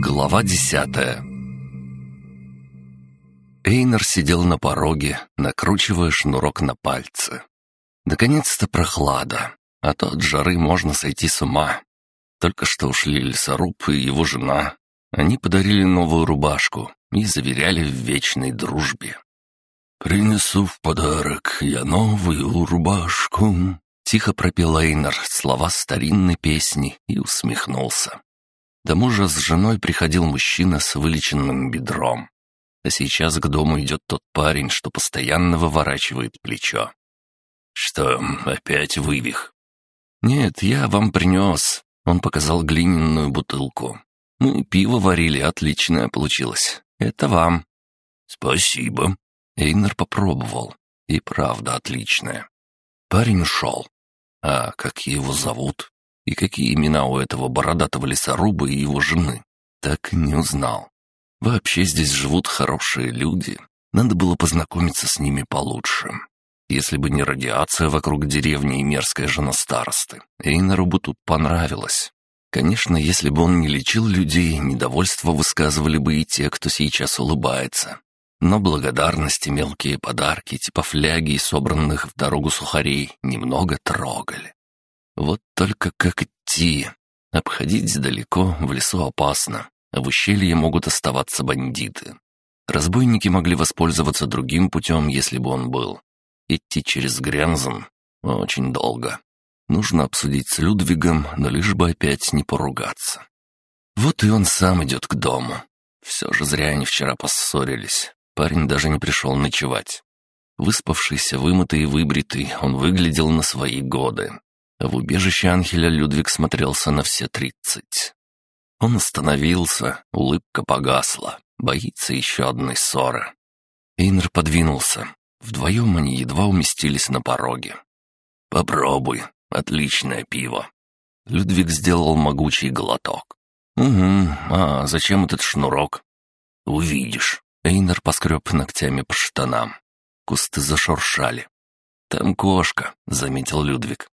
Глава десятая Эйнер сидел на пороге, накручивая шнурок на пальцы. Наконец-то прохлада, а то от жары можно сойти с ума. Только что ушли лесоруб и его жена. Они подарили новую рубашку и заверяли в вечной дружбе. «Принесу в подарок я новую рубашку», — тихо пропел Эйнер слова старинной песни и усмехнулся. До мужа с женой приходил мужчина с вылеченным бедром. А сейчас к дому идет тот парень, что постоянно выворачивает плечо. «Что, опять вывих?» «Нет, я вам принес». Он показал глиняную бутылку. «Мы пиво варили, отличное получилось. Это вам». «Спасибо». Эйнер попробовал. И правда отличное. Парень ушел. А как его зовут? И какие имена у этого бородатого лесоруба и его жены? Так и не узнал. Вообще здесь живут хорошие люди. Надо было познакомиться с ними получше. Если бы не радиация вокруг деревни и мерзкая жена старосты, Эйнеру бы тут понравилось. Конечно, если бы он не лечил людей, недовольство высказывали бы и те, кто сейчас улыбается. Но благодарности, мелкие подарки, типа фляги и собранных в дорогу сухарей, немного трогали. Вот только как идти? Обходить далеко, в лесу опасно, а в ущелье могут оставаться бандиты. Разбойники могли воспользоваться другим путем, если бы он был. Идти через Грянзен очень долго. Нужно обсудить с Людвигом, но лишь бы опять не поругаться. Вот и он сам идет к дому. Все же зря они вчера поссорились. Парень даже не пришел ночевать. Выспавшийся, вымытый и выбритый, он выглядел на свои годы. В убежище Анхеля Людвиг смотрелся на все тридцать. Он остановился, улыбка погасла, боится еще одной ссоры. Эйнер подвинулся. Вдвоем они едва уместились на пороге. «Попробуй, отличное пиво». Людвиг сделал могучий глоток. «Угу, а зачем этот шнурок?» «Увидишь». Эйнер поскреб ногтями по штанам. Кусты зашуршали. «Там кошка», — заметил Людвиг.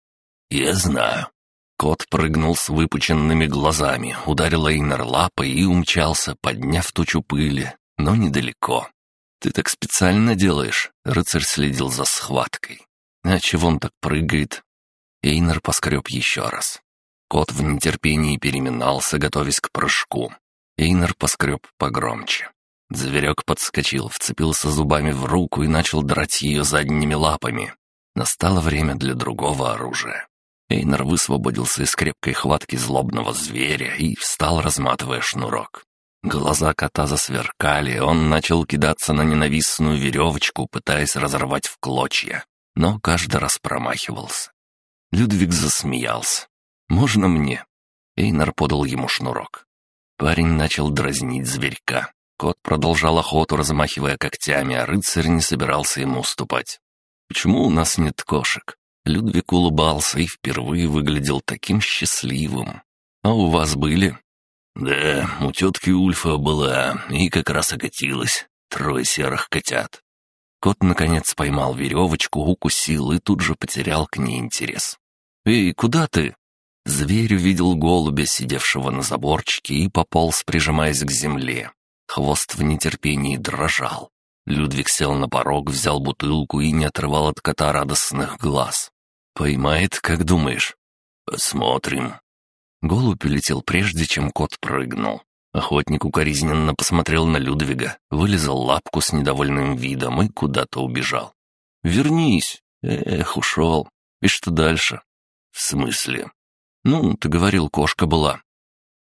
«Я знаю». Кот прыгнул с выпученными глазами, ударил Эйнер лапой и умчался, подняв тучу пыли, но недалеко. «Ты так специально делаешь?» — рыцарь следил за схваткой. «А чего он так прыгает?» Эйнер поскреб еще раз. Кот в нетерпении переминался, готовясь к прыжку. Эйнер поскреб погромче. Зверек подскочил, вцепился зубами в руку и начал драть ее задними лапами. Настало время для другого оружия. Эйнер высвободился из крепкой хватки злобного зверя и встал, разматывая шнурок. Глаза кота засверкали, он начал кидаться на ненавистную веревочку, пытаясь разорвать в клочья, но каждый раз промахивался. Людвиг засмеялся. «Можно мне?» Эйнер подал ему шнурок. Парень начал дразнить зверька. Кот продолжал охоту, размахивая когтями, а рыцарь не собирался ему уступать. «Почему у нас нет кошек?» Людвиг улыбался и впервые выглядел таким счастливым. «А у вас были?» «Да, у тетки Ульфа была, и как раз окатилась. Трое серых котят». Кот, наконец, поймал веревочку, укусил и тут же потерял к ней интерес. «Эй, куда ты?» Зверь увидел голубя, сидевшего на заборчике, и пополз, прижимаясь к земле. Хвост в нетерпении дрожал. Людвиг сел на порог, взял бутылку и не отрывал от кота радостных глаз. «Поймает, как думаешь?» «Посмотрим». Голубь улетел прежде, чем кот прыгнул. Охотник укоризненно посмотрел на Людвига, вылезал лапку с недовольным видом и куда-то убежал. «Вернись!» «Эх, ушел. И что дальше?» «В смысле?» «Ну, ты говорил, кошка была».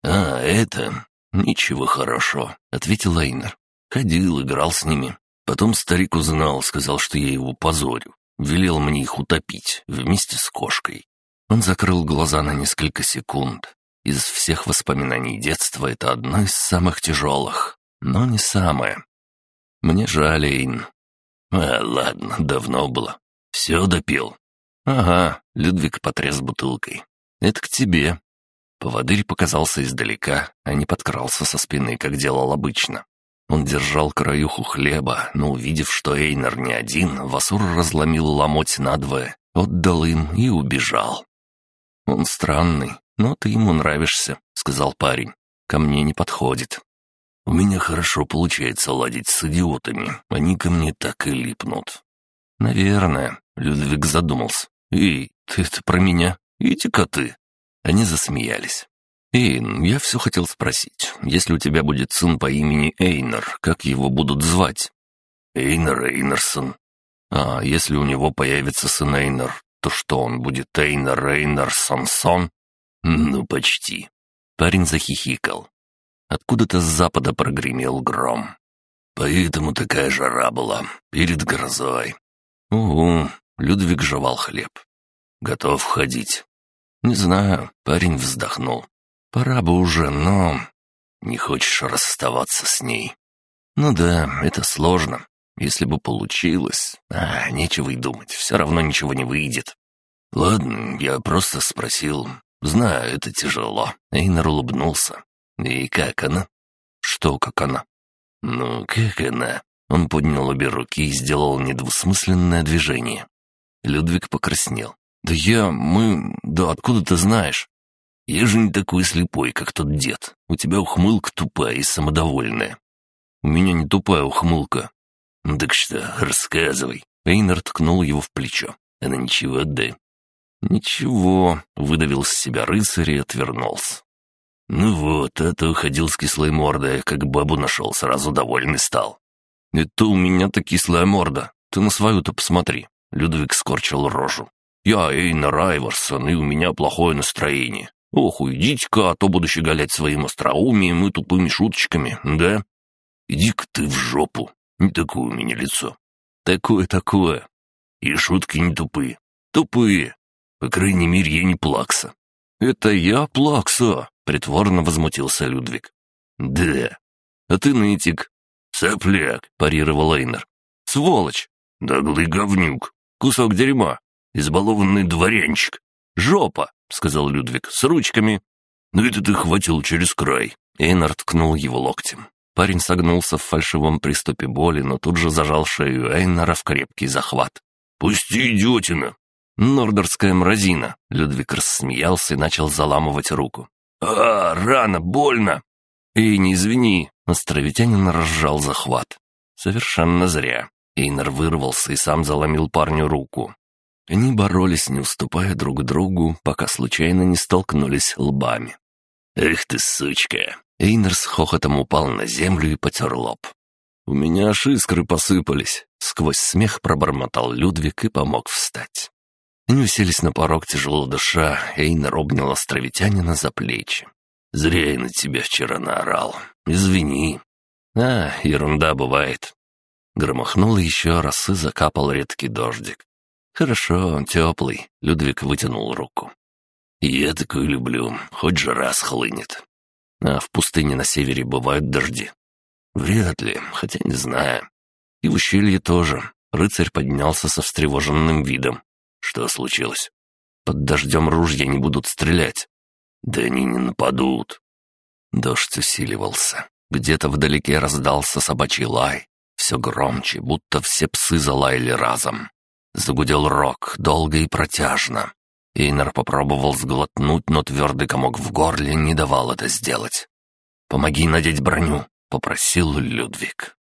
«А, это...» «Ничего хорошо», — ответил Эйнер. «Ходил, играл с ними. Потом старик узнал, сказал, что я его позорю. Велел мне их утопить вместе с кошкой. Он закрыл глаза на несколько секунд. Из всех воспоминаний детства это одно из самых тяжелых, но не самое. Мне жаль, Эйн. А, ладно, давно было. Все допил. Ага, Людвиг потряс бутылкой. Это к тебе. Поводырь показался издалека, а не подкрался со спины, как делал обычно. Он держал краюху хлеба, но, увидев, что Эйнер не один, Васур разломил ломоть надвое, отдал им и убежал. Он странный, «Но ты ему нравишься», — сказал парень. «Ко мне не подходит». «У меня хорошо получается ладить с идиотами. Они ко мне так и липнут». «Наверное», — Людвиг задумался. «Эй, ты это про меня? Иди-ка ты». Они засмеялись. «Эйн, я все хотел спросить. Если у тебя будет сын по имени Эйнер, как его будут звать?» «Эйнер Эйнерсон». «А если у него появится сын Эйнер, то что он будет Эйнер Эйнер Сансон?» «Ну, почти». Парень захихикал. Откуда-то с запада прогремел гром. Поэтому такая жара была, перед грозой. Угу, Людвиг жевал хлеб. Готов ходить. Не знаю, парень вздохнул. Пора бы уже, но... Не хочешь расставаться с ней? Ну да, это сложно. Если бы получилось... А, нечего и думать, все равно ничего не выйдет. Ладно, я просто спросил. Знаю, это тяжело. Эйнер улыбнулся. И как она? Что, как она? Ну, как она? Он поднял обе руки и сделал недвусмысленное движение. Людвиг покраснел. «Да я... мы... да откуда ты знаешь?» Я же не такой слепой, как тот дед. У тебя ухмылка тупая и самодовольная. У меня не тупая ухмылка. Ну так что, рассказывай. Эйнер ткнул его в плечо. Она ничего, да? Ничего, выдавил с себя рыцарь и отвернулся. Ну вот, это уходил с кислой мордой, как бабу нашел, сразу довольный стал. Это у меня-то кислая морда. Ты на свою-то посмотри. Людвиг скорчил рожу. Я Эйнер Айварсон, и у меня плохое настроение. Ох, уйдите-ка, а то буду щеголять своим остроумием и тупыми шуточками, да? Иди-ка ты в жопу, не такое у меня лицо. Такое-такое. И шутки не тупые. Тупые. По крайней мере, я не плакса. Это я плакса, притворно возмутился Людвиг. Да. А ты нытик. Сопляк, парировал Эйнер. Сволочь. Доглый говнюк. Кусок дерьма. Избалованный дворянчик. Жопа. — сказал Людвиг, — с ручками. «Ну это ты хватил через край». Эйнар ткнул его локтем. Парень согнулся в фальшивом приступе боли, но тут же зажал шею Эйнара в крепкий захват. «Пусти, идиотина!» «Нордерская мразина!» Людвиг рассмеялся и начал заламывать руку. «А, рано, больно!» «Эй, не извини!» Островитянин разжал захват. Совершенно зря. Эйнар вырвался и сам заломил парню руку. Они боролись, не уступая друг другу, пока случайно не столкнулись лбами. «Эх ты, сучка!» Эйнер с хохотом упал на землю и потер лоб. «У меня аж искры посыпались!» Сквозь смех пробормотал Людвиг и помог встать. Они уселись на порог, тяжело дыша, Эйнер обнял островитянина за плечи. «Зря я на тебя вчера наорал. Извини». «А, ерунда бывает». Громохнуло еще раз и закапал редкий дождик. «Хорошо, он теплый», — Людвиг вытянул руку. «Я такую люблю, хоть же раз хлынет. А в пустыне на севере бывают дожди?» «Вряд ли, хотя не знаю. И в ущелье тоже». Рыцарь поднялся со встревоженным видом. «Что случилось?» «Под дождем ружья не будут стрелять». «Да они не нападут». Дождь усиливался. Где-то вдалеке раздался собачий лай. Все громче, будто все псы залаяли разом. Загудел рог, долго и протяжно. Эйнер попробовал сглотнуть, но твердый комок в горле не давал это сделать. «Помоги надеть броню», — попросил Людвиг.